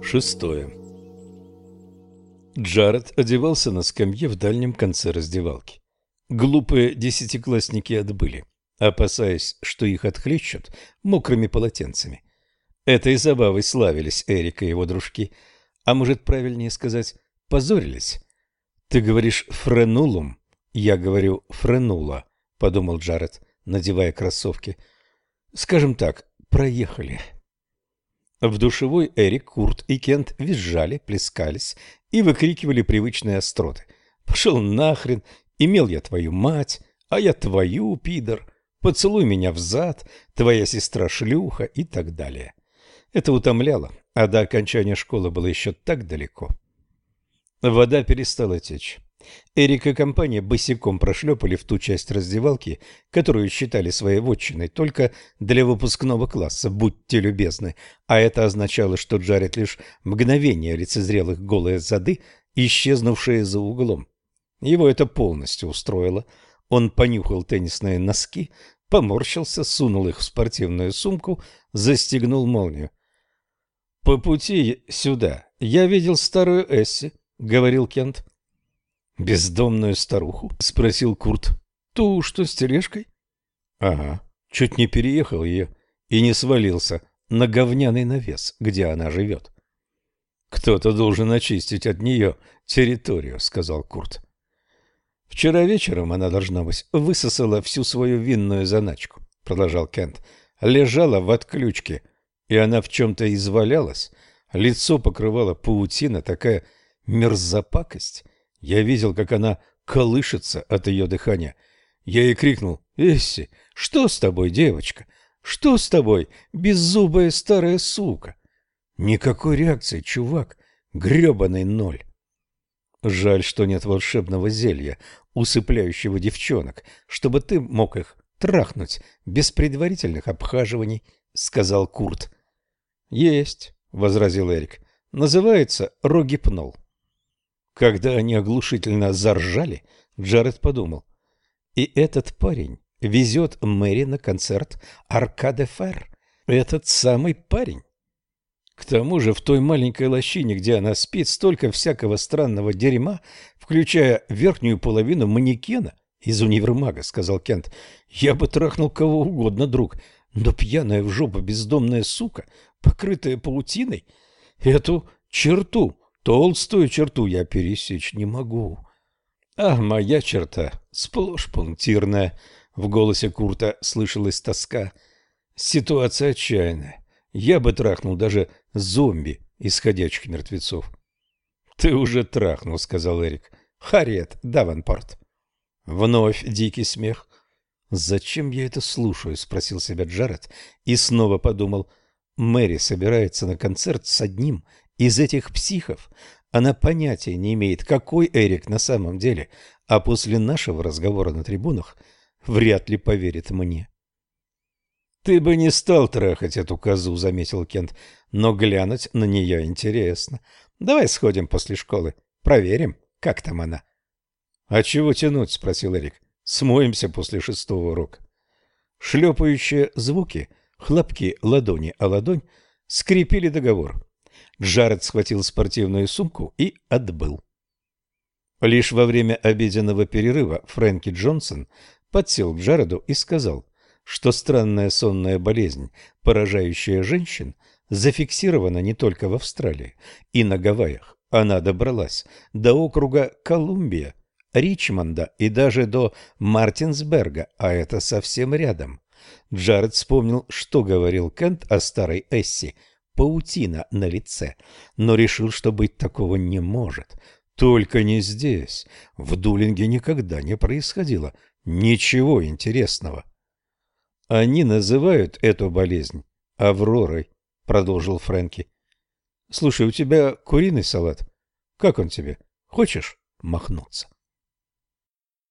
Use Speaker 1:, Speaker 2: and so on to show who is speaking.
Speaker 1: Шестое. Джаред одевался на скамье в дальнем конце раздевалки. Глупые десятиклассники отбыли, опасаясь, что их отхлещут мокрыми полотенцами. Этой забавой славились Эрик и его дружки, а может правильнее сказать, позорились. «Ты говоришь френулум, я говорю френула», — подумал Джаред, надевая кроссовки. «Скажем так, проехали». В душевой Эрик, Курт и Кент визжали, плескались и выкрикивали привычные остроты. «Пошел нахрен! Имел я твою мать, а я твою, пидор! Поцелуй меня в зад, твоя сестра шлюха» и так далее. Это утомляло, а до окончания школы было еще так далеко. Вода перестала течь. Эрик и компания босиком прошлепали в ту часть раздевалки, которую считали своей вотчиной только для выпускного класса, будьте любезны. А это означало, что Джаред лишь мгновение лицезрел их голые зады, исчезнувшие за углом. Его это полностью устроило. Он понюхал теннисные носки, поморщился, сунул их в спортивную сумку, застегнул молнию. «По пути сюда я видел старую Эсси», — говорил Кент. «Бездомную старуху?» — спросил Курт. «Ту, что с тележкой?» «Ага, чуть не переехал ее и не свалился на говняный навес, где она живет». «Кто-то должен очистить от нее территорию», — сказал Курт. «Вчера вечером она, должна быть, высосала всю свою винную заначку», — продолжал Кент. «Лежала в отключке, и она в чем-то извалялась. Лицо покрывала паутина, такая мерзопакость». Я видел, как она колышется от ее дыхания. Я ей крикнул «Эсси, что с тобой, девочка? Что с тобой, беззубая старая сука?» Никакой реакции, чувак. грёбаный ноль. Жаль, что нет волшебного зелья, усыпляющего девчонок, чтобы ты мог их трахнуть без предварительных обхаживаний, — сказал Курт. — Есть, — возразил Эрик. — Называется рогипнол. Когда они оглушительно заржали, Джаред подумал. И этот парень везет Мэри на концерт Аркаде Фер. Этот самый парень. К тому же в той маленькой лощине, где она спит, столько всякого странного дерьма, включая верхнюю половину манекена из универмага, сказал Кент. Я бы трахнул кого угодно, друг, но пьяная в жопу бездомная сука, покрытая паутиной, эту черту Толстую черту я пересечь не могу. А моя черта сплошь пунктирная. В голосе Курта слышалась тоска. Ситуация отчаянная. Я бы трахнул даже зомби из мертвецов. Ты уже трахнул, сказал Эрик. Харриет Даванпорт. Вновь дикий смех. Зачем я это слушаю, спросил себя Джаред и снова подумал. Мэри собирается на концерт с одним из этих психов она понятия не имеет, какой Эрик на самом деле, а после нашего разговора на трибунах вряд ли поверит мне. «Ты бы не стал трахать эту козу», — заметил Кент, — «но глянуть на нее интересно. Давай сходим после школы, проверим, как там она». «А чего тянуть?» — спросил Эрик. «Смоемся после шестого урока». Шлепающие звуки, хлопки ладони о ладонь скрепили договор. Джаред схватил спортивную сумку и отбыл. Лишь во время обеденного перерыва Фрэнки Джонсон подсел к Джареду и сказал, что странная сонная болезнь, поражающая женщин, зафиксирована не только в Австралии и на Гавайях. Она добралась до округа Колумбия, Ричмонда и даже до Мартинсберга, а это совсем рядом. Джаред вспомнил, что говорил Кент о старой Эсси паутина на лице, но решил, что быть такого не может. Только не здесь. В Дулинге никогда не происходило ничего интересного. Они называют эту болезнь Авророй, продолжил Фрэнки. Слушай, у тебя куриный салат. Как он тебе? Хочешь махнуться?